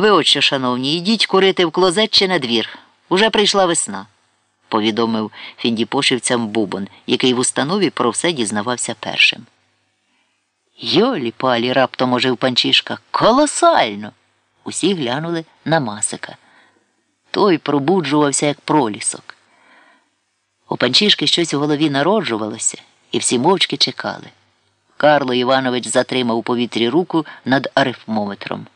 Ви от що, шановні, йдіть курити в клозет чи на двір. Уже прийшла весна, повідомив фіндіпошівцям Бубон, який в установі про все дізнавався першим. Йолі палі раптом ожив панчишка. Колосально. Усі глянули на Масика. Той пробуджувався, як пролісок. У панчишки щось у голові народжувалося, і всі мовчки чекали. Карло Іванович затримав у повітрі руку над арифмометром.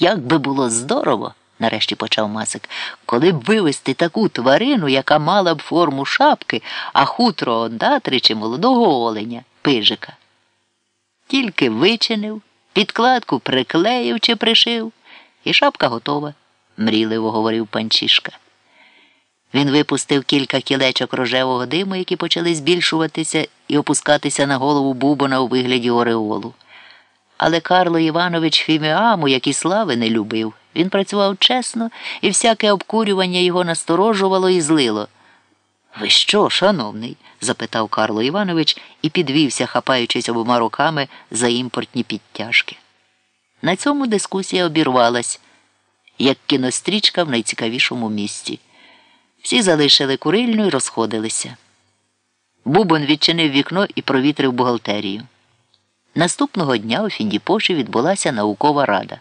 Як би було здорово, нарешті почав Масик, коли б вивести таку тварину, яка мала б форму шапки, а хутро ондатри чи молодого оленя, пижика. Тільки вичинив, підкладку приклеїв чи пришив, і шапка готова, мрійливо говорив панчишка. Він випустив кілька кілечок рожевого диму, які почали збільшуватися і опускатися на голову бубона у вигляді ореолу. Але Карло Іванович Фіміаму, як і слави, не любив. Він працював чесно, і всяке обкурювання його насторожувало і злило. Ви що, шановний? запитав Карло Іванович і підвівся, хапаючись обома руками за імпортні підтяжки. На цьому дискусія обірвалась, як кінострічка в найцікавішому місці. Всі залишили курильню і розходилися. Бубон відчинив вікно і провітрив бухгалтерію. Наступного дня у Фіндіпоші відбулася наукова рада.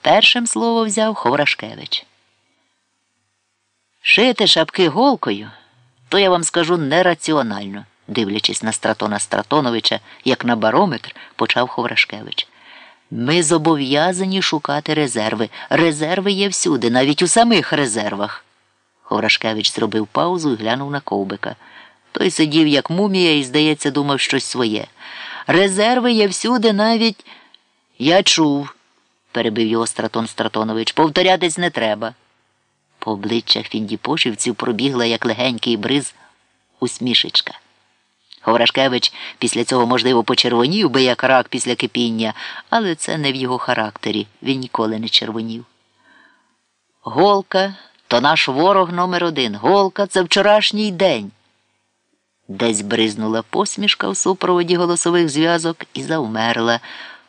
Першим слово взяв Ховрашкевич. Шити шапки голкою, то я вам скажу нераціонально, дивлячись на Стратона Стратоновича, як на барометр, почав Ховрашкевич. Ми зобов'язані шукати резерви. Резерви є всюди, навіть у самих резервах. Ховрашкевич зробив паузу і глянув на ковбика. Той сидів, як мумія, і, здається, думав щось своє. Резерви є всюди навіть. Я чув, перебив його Стратон Стратонович. Повторятись не треба. По обличчях фіндіпошівців пробігла, як легенький бриз, усмішечка. Ховрашкевич після цього, можливо, почервонів би як рак після кипіння, але це не в його характері. Він ніколи не червонів. Голка то наш ворог номер один. Голка це вчорашній день. Десь бризнула посмішка в супроводі голосових зв'язок і завмерла.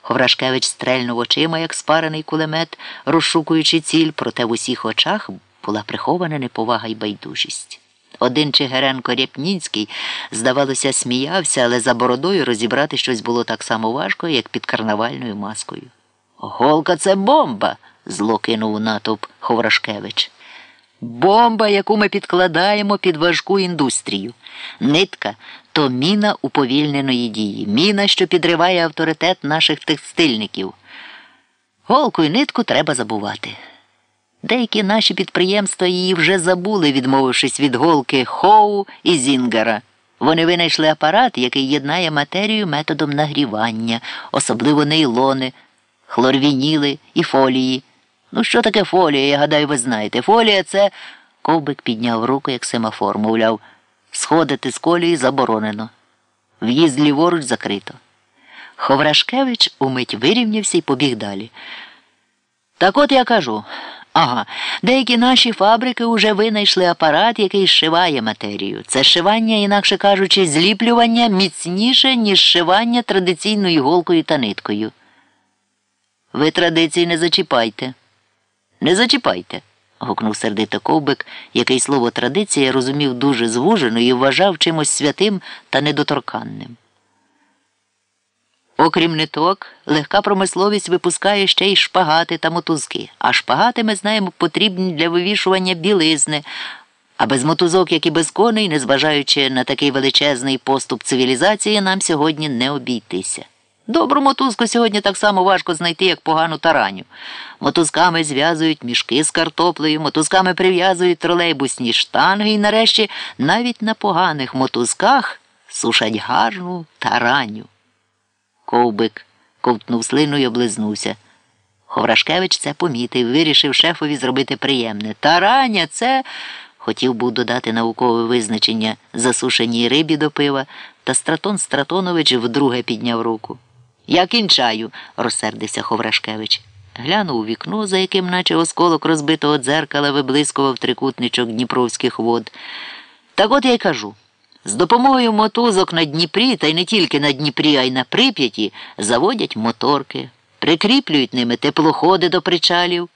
Ховрашкевич стрельнув очима, як спарений кулемет, розшукуючи ціль, проте в усіх очах була прихована неповага й байдужість. Один Чигиренко Рєпнінський, здавалося, сміявся, але за бородою розібрати щось було так само важко, як під карнавальною маскою. Голка це бомба, зло кинув натовп Ховрашкевич. Бомба, яку ми підкладаємо під важку індустрію. Нитка то міна уповільненої дії, міна, що підриває авторитет наших текстильників. Голку і нитку треба забувати. Деякі наші підприємства її вже забули, відмовившись від голки Хоу і Зінгера. Вони винайшли апарат, який єднає матерію методом нагрівання, особливо нейлони, хлорвініли і фолії. Ну, що таке фолія, я гадаю, ви знаєте. Фолія це. Ковбик підняв руку, як семафор, мовляв, сходити з колії заборонено. В'їзд ліворуч закрито. Ховрашкевич умить вирівнявся і побіг далі. Так от я кажу. Ага, деякі наші фабрики вже винайшли апарат, який зшиває матерію. Це шивання, інакше кажучи, зліплювання міцніше, ніж шивання традиційною голкою та ниткою. Ви традиції не зачіпайте. Не зачіпайте. гукнув сердито ковбик, який слово традиція розумів дуже звужено і вважав чимось святим та недоторканним. Окрім ниток, легка промисловість випускає ще й шпагати та мотузки, а шпагати, ми знаємо, потрібні для вивішування білизни, а без мотузок, як і без коней, незважаючи на такий величезний поступ цивілізації, нам сьогодні не обійтися. Добру мотузку сьогодні так само важко знайти, як погану тараню. Мотузками зв'язують мішки з картоплею, мотузками прив'язують тролейбусні штанги і нарешті навіть на поганих мотузках сушать гарну тараню. Ковбик ковтнув слину і облизнувся. Ховрашкевич це помітив, вирішив шефові зробити приємне. Тараня це. Хотів був додати наукове визначення засушеній рибі до пива, та Стратон Стратонович вдруге підняв руку. Я кінчаю, розсердився Ховрашкевич. Глянув у вікно, за яким, наче осколок розбитого дзеркала, виблискував трикутничок Дніпровських вод. Так от я й кажу. З допомогою мотузок на Дніпрі, та й не тільки на Дніпрі, а й на прип'яті, заводять моторки. прикріплюють ними теплоходи до причалів.